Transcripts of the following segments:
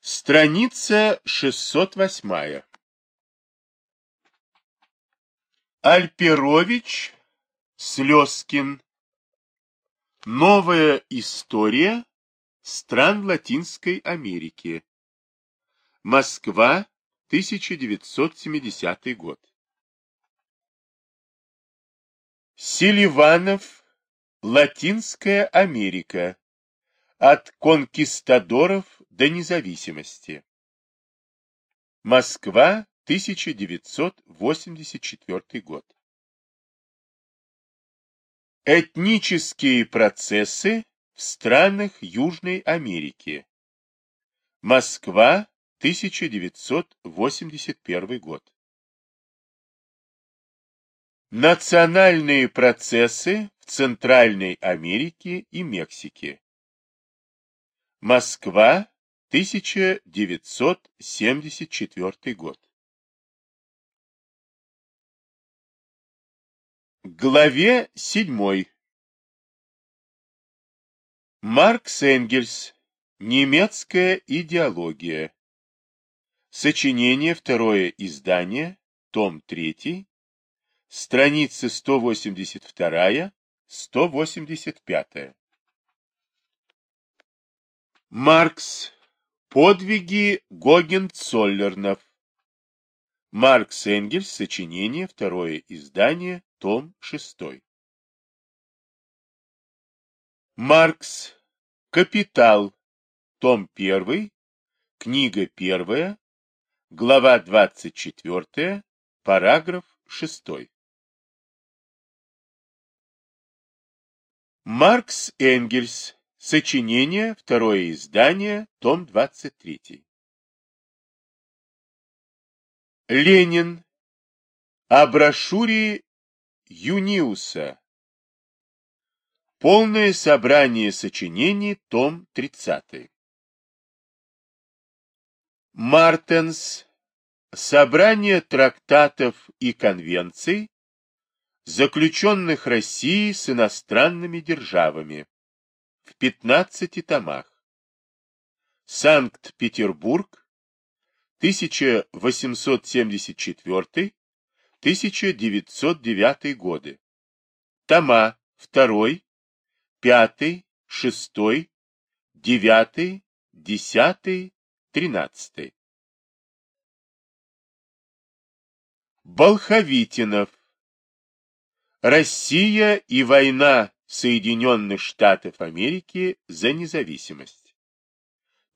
Страница 608. Альперович, Слезкин. Новая история стран Латинской Америки. Москва, 1970 год. Селиванов, Латинская Америка. От конкистадоров до независимости. Москва, 1984 год. Этнические процессы в странах Южной Америки. Москва, 1981 год. Национальные процессы в Центральной Америке и Мексике. Москва, 1974 год. Главе 7. Маркс Энгельс. Немецкая идеология. Сочинение, второе издание, том 3, страницы 182-185. Маркс. Подвиги Гогенцоллернов. Маркс Энгельс. Сочинение. Второе издание. Том 6. Маркс. Капитал. Том 1. Книга 1. Глава 24. Параграф 6. Маркс Энгельс. Сочинение, второе издание, том 23. Ленин. О брошюре Юниуса. Полное собрание сочинений, том 30. Мартенс. Собрание трактатов и конвенций, заключенных Россией с иностранными державами 15 томах. Санкт-Петербург, 1874-1909 годы. Тома 2, 5, 6, 9, 10, 13. Болховитинов. Россия и война Соединенных Штатов Америки за независимость.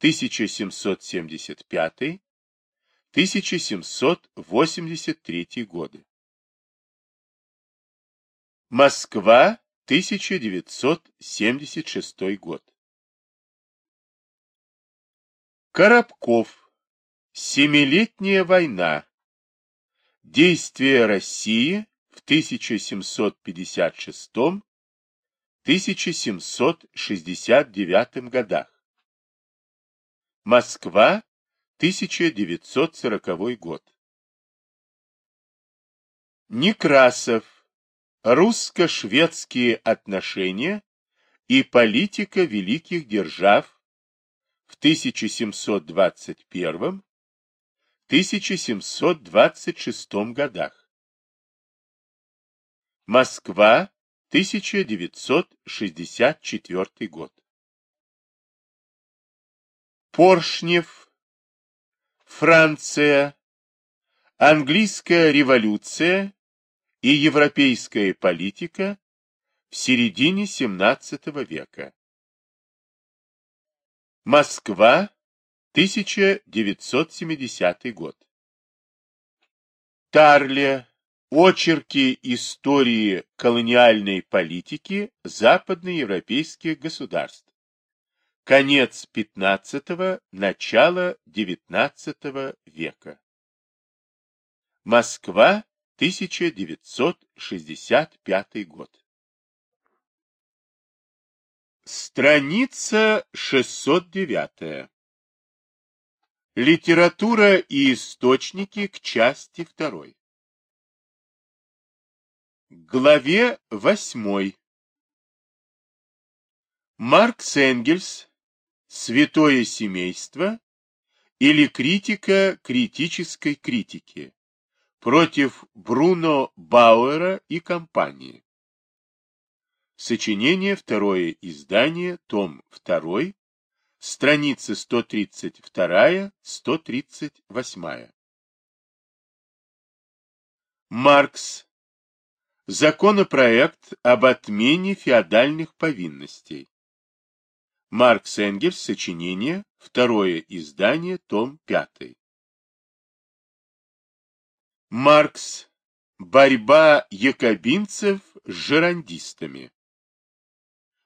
1775-1783 годы. Москва, 1976 год. Коробков. Семилетняя война. Действия России в 1756 1769 годах. Москва, 1940 год. Некрасов. Русско-шведские отношения и политика великих держав в 1721-1726 годах. Москва, 1964 год. Поршнев, Франция, английская революция и европейская политика в середине XVII века. Москва, 1970 год. Тарле, Очерки истории колониальной политики западноевропейских государств. Конец XV – начало XIX века. Москва, 1965 год. Страница 609. Литература и источники к части второй. Главе восьмой. Маркс Энгельс. Святое семейство. или критика критической критики против Бруно Бауэра и компании. Сочинение, второе издание, том 2, страницы 132-138. Маркс. Законопроект об отмене феодальных повинностей. Маркс Энгельс. Сочинение. Второе издание. Том 5. Маркс. Борьба якобинцев с жерандистами.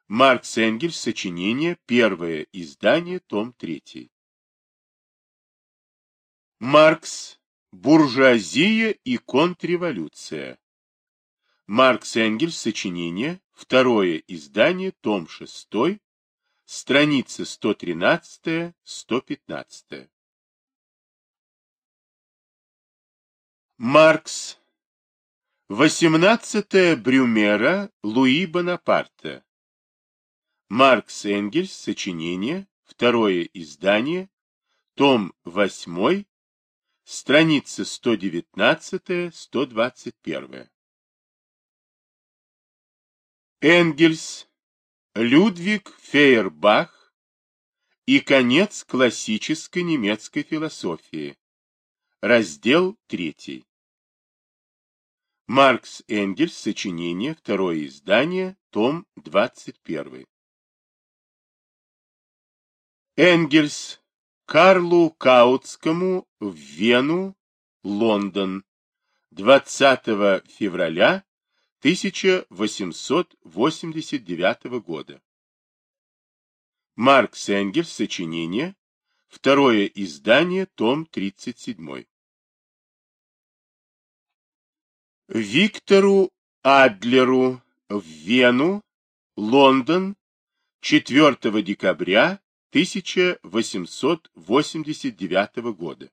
Маркс Энгельс. Сочинение. Первое издание. Том 3. Маркс. Буржуазия и контрреволюция. Маркс Энгельс. Сочинение. Второе издание. Том 6. Страницы 113-115. Маркс. 18 Брюмера Луи Бонапарта. Маркс Энгельс. Сочинение. Второе издание. Том 8 Страница 119-121. Энгельс, Людвиг Фейербах и конец классической немецкой философии. Раздел 3. Маркс Энгельс, сочинение, второе издание, том 21. Энгельс, Карлу Каутскому в Вену, Лондон, 20 февраля 1889 года. Маркс Энгельс, сочинение, второе издание, том 37. Виктору Адлеру в Вену, Лондон, 4 декабря 1889 года.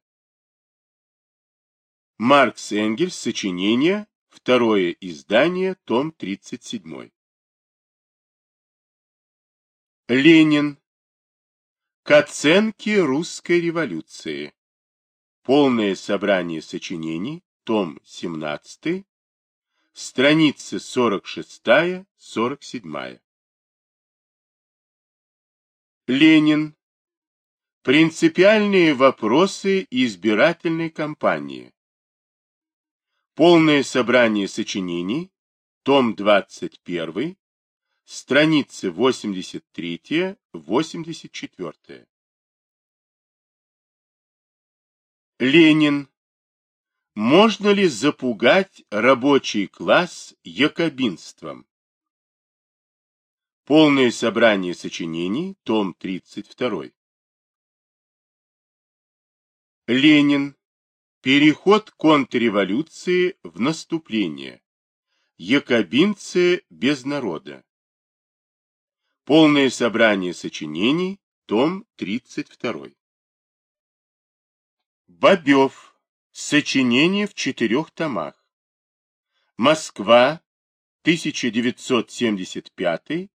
Маркс Энгельс. Сочинение. Второе издание. Том 37. Ленин. К оценке русской революции. Полное собрание сочинений. Том 17. Страницы 46-47. Ленин. Принципиальные вопросы избирательной кампании. Полное собрание сочинений. Том 21. Страницы 83-84. Ленин. Можно ли запугать рабочий класс якобинством? Полное собрание сочинений, том 32. Ленин. Переход контрреволюции в наступление. Якобинцы без народа. Полное собрание сочинений, том 32. Бобев. Сочинение в четырех томах. Москва, 1975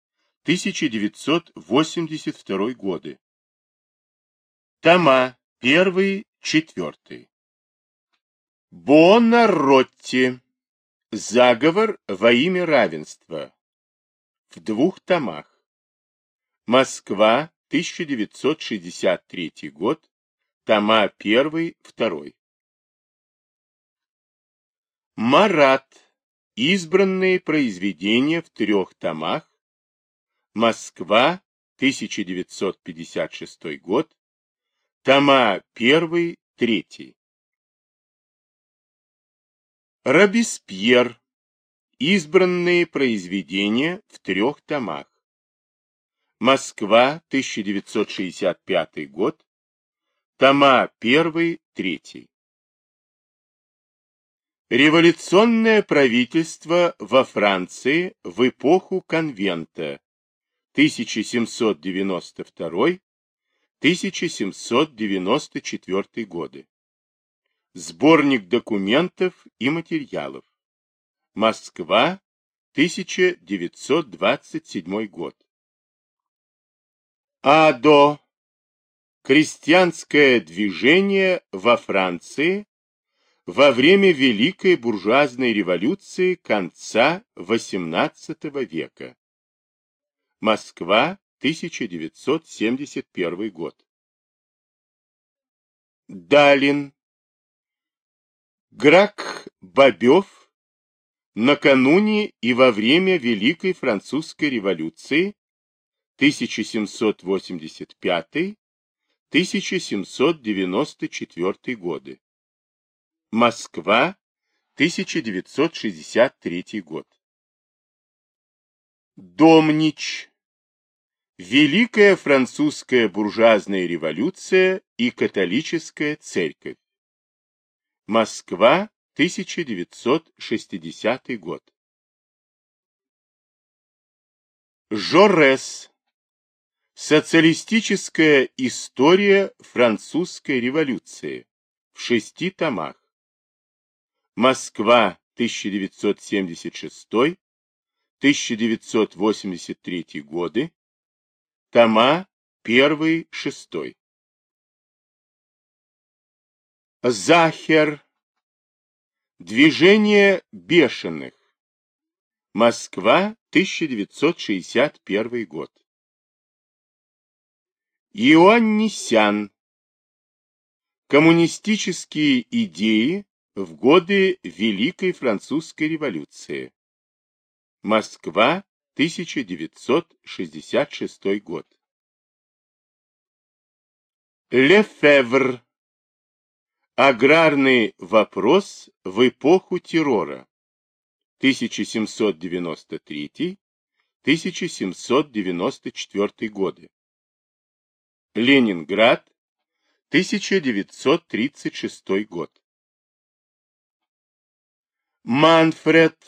1982 годы. Тома 1-4. Бонаротти. Заговор во имя равенства. В двух томах. Москва, 1963 год. Тома 1-2. Марат. Избранные произведения в трех томах Москва, 1956 год, тома 1-3. Робеспьер. Избранные произведения в трех томах. Москва, 1965 год, тома 1-3. Революционное правительство во Франции в эпоху конвента 1792-1794 годы. Сборник документов и материалов. Москва, 1927 год. Адо. Крестьянское движение во Франции во время Великой буржуазной революции конца XVIII века. Москва, 1971 год. Далин. Грак Бобев накануне и во время Великой Французской революции 1785-1794 годы. Москва, 1963 год. Домнич. Великая французская буржуазная революция и католическая церковь. Москва, 1960 год. Жорес. Социалистическая история французской революции в шести томах. Москва, 1976, 1983 годы, тома 1-6. Захер. Движение бешеных. Москва, 1961 год. Иоаннисян. Коммунистические идеи в годы Великой Французской революции. Москва, 1966 год. Лефевр. Аграрный вопрос в эпоху террора. 1793-1794 годы. Ленинград, 1936 год. Манфред.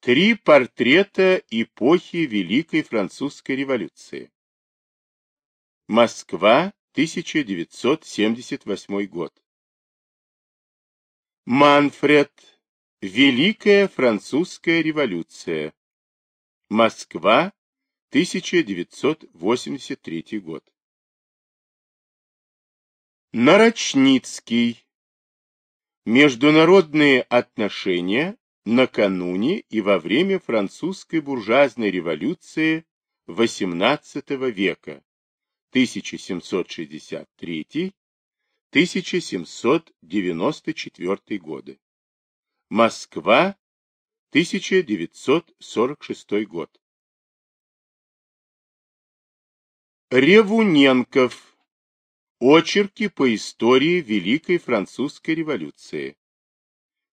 Три портрета эпохи Великой Французской революции. Москва, 1978 год. Манфред. Великая Французская революция. Москва, 1983 год. Нарочницкий. Международные отношения накануне и во время французской буржуазной революции XVIII века 1763-1794 годы. Москва, 1946 год. Ревуненков. Очерки по истории Великой Французской революции.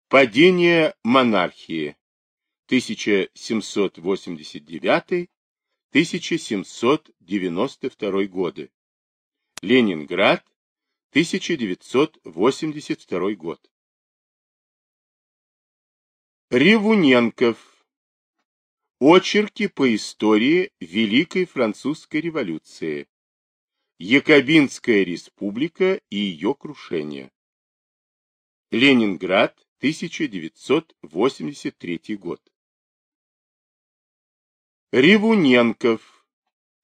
Падение монархии. 1789-1792 годы. Ленинград. 1982 год. Ревуненков. Очерки по истории Великой Французской революции. Якобинская республика и ее крушение. Ленинград, 1983 год. Ревуненков.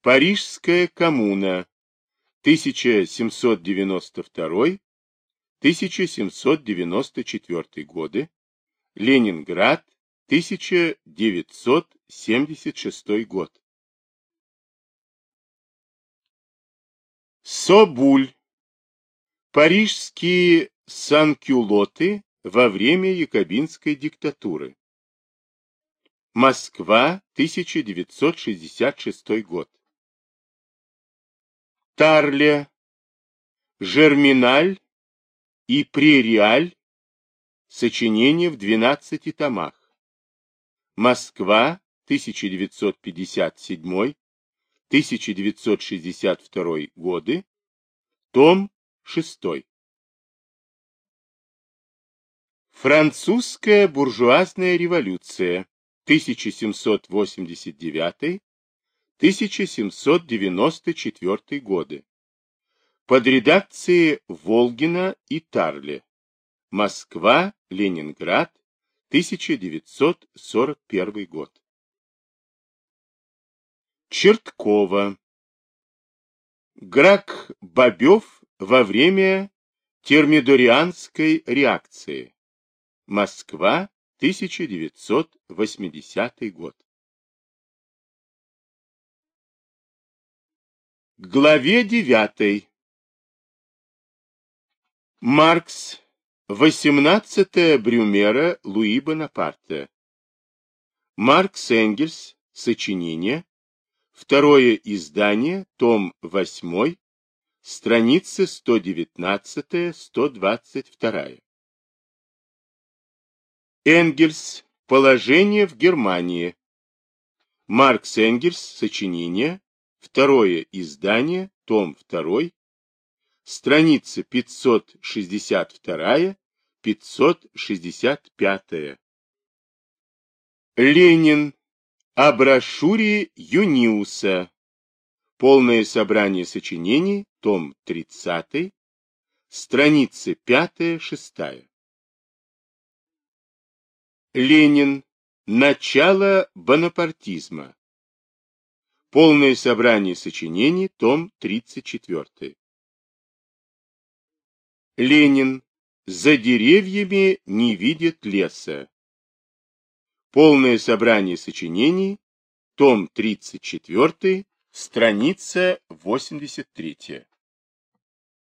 Парижская коммуна. 1792-1794 годы. Ленинград, 1976 год. Собуль. Парижские санкюлоты во время якобинской диктатуры. Москва, 1966 год. Тарле, Жерминаль и Прериаль. Сочинение в 12 томах. Москва, 1957 1962 годы, том 6. Французская буржуазная революция 1789-1794 годы под редакцией Волгина и Тарли. Москва, Ленинград, 1941 год. Черткова. Грак Бобев во время термидорианской реакции. Москва, 1980 год. Главе 9. Маркс. 18 Брюмера Луи Бонапарта. Маркс Энгельс. Сочинение. Второе издание. Том 8. Страницы 119-122. Энгельс. Положение в Германии. Маркс Энгельс. Сочинение. Второе издание, том 2, страница 562-565. Ленин о брошюре Юниуса. Полное собрание сочинений, том 30, страницы 5-6. Ленин. Начало бонапартизма. Полное собрание сочинений, том 34. Ленин. За деревьями не видит леса. Полное собрание сочинений, том 34, страница 83.